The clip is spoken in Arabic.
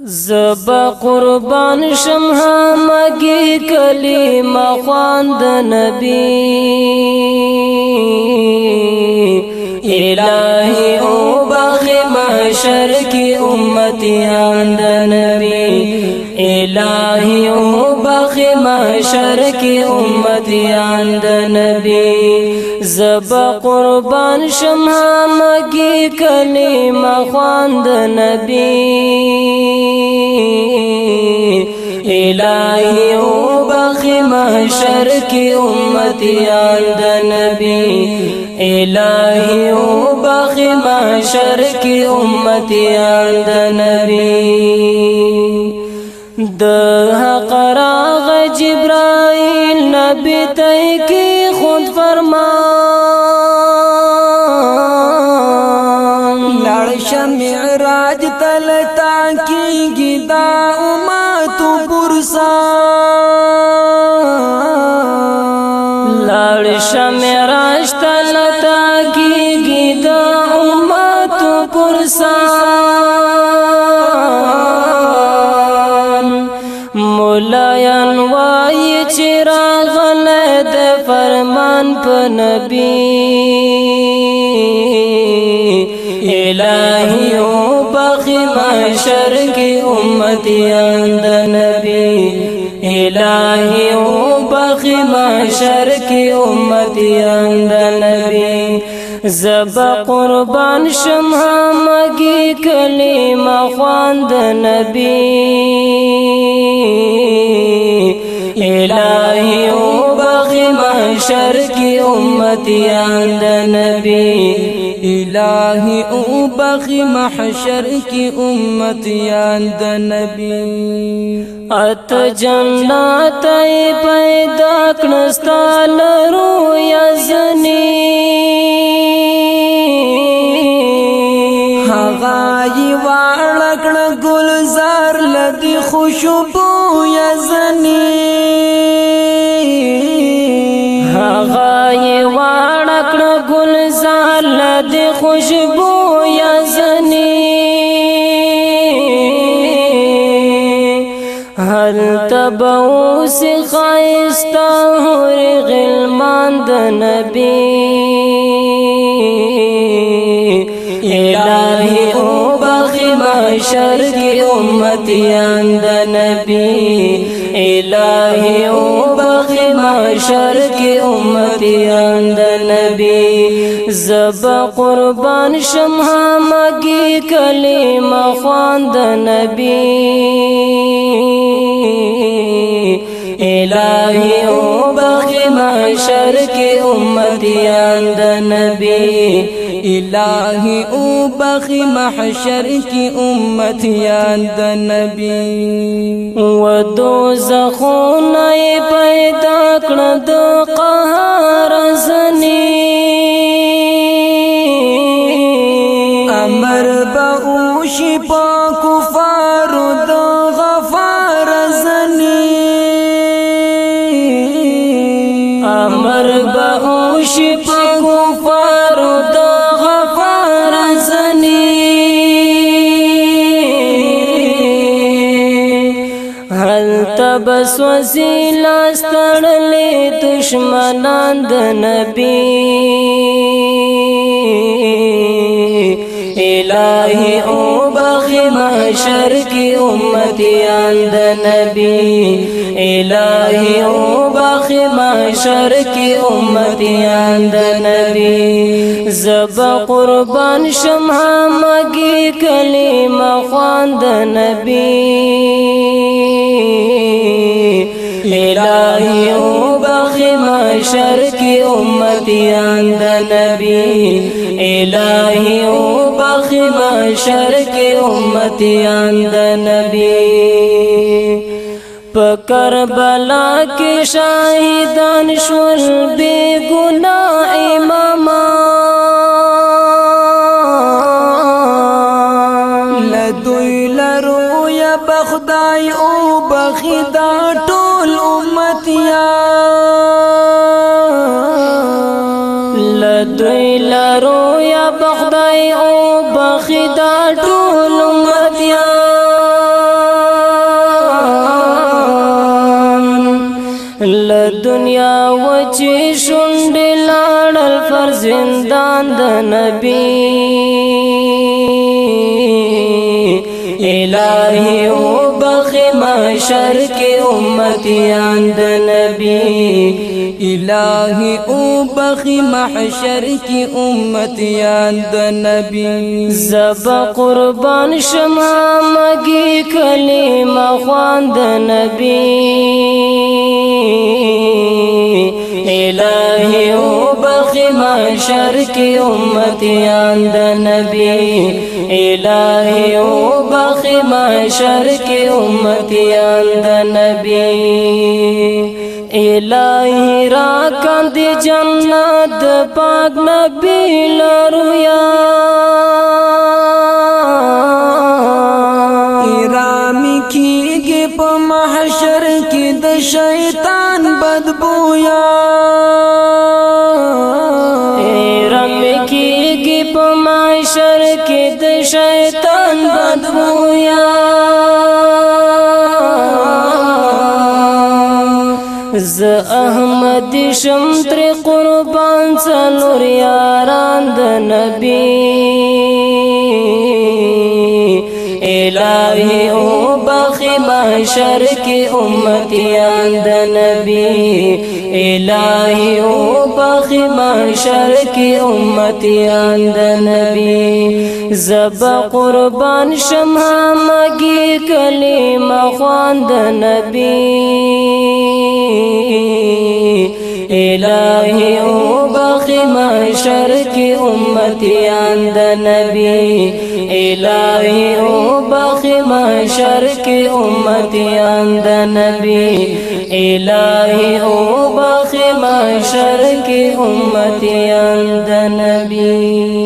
زب قربان شم همگی کلمه خواند نبی. الہی او محشر کی امتیان د نبی الہی او بخی محشر کی امتیان د نبی. زب قربان شم همگی کلمه خواند نبی. الہی او بخی محشر کی امتیان د نبی. الہی او بخی محشر کی امتیان د نبی. د حق راغ جبرائیل نبی تی کی خود فرمان. لړ شمعراج تلتا کیږي دا امت برسا لړ شمعراج تلتا په نبی الہی أو بخی محشر کی امتیان د نبی الہی أو بخی محشر کی نبی زب قربان شم همگی کلمه خواند نبی الہی محشر کی امتیان د نبی الہی أو محشر کی امتیان د نبی۔ ات جنات پیدا کړستا لرو یزنی هغه یې واړکړه ګلزار لدی خوشبو یزنی هل تبو سی خایستا هور غلمان د نبی. الہی أو بخی محشر کی امتیان د نبی. الہی أو بخی محشر کی امتیان د نبی. زب قربان شم همگی کلمه خواند نبی. الہی أو بخی محشر کی امتیان د نبی الہی أو بخی محشر کی امتیان د نبی و دوزخونه پیدا کړه د قهر زنی امر به اوشي په کفار د غفار زنی. هل تبس وسیلا ستړلې دشمنان د نبی. الہی او بخی محشر کی امتیان د نبی. الہی او بخی محشر کی امتیان د نبی. زب قربان شم همگی کلمه خواند نبی. الہی أو بخی محشر کی امتیان د نبی. الہی أو بخی محشر کی امتیان د نبی. په کربلا کې شاهدان شول بے ګناه امامان لدوی لرو یا بخدای أو بخدا ټول امتیا لدوی لرو یا بخدای أو بخدا ټول نبی. الہی او بخی محشر کی امتیان د نبی. الہی او بخی محشر کی امتیان د نبی. زب قربان شما مگی کلمه خوان د نبی الہی أو بخی محشر کی امتیان د نبی الہی أو بخی محشر کی امتیان د نبی الہی را کند جنت پاک نبی لرویا ایرامی کیږي په محشر کې د شیطان بدبویا. ز احمد شم تر قربان څلور یاران د نبی. الہی او بخی محشر کی امتیان د نبی الہی أو بخی محشر کی امتیان د نبی زب قربان شمها مگی کلمه خوان د نبی الہی أو بخی محشر کی امتیان د نبی الہی أو بخی محشر کی امتیان د نبی الہی أو بخی محشر کی امتیان د نبی.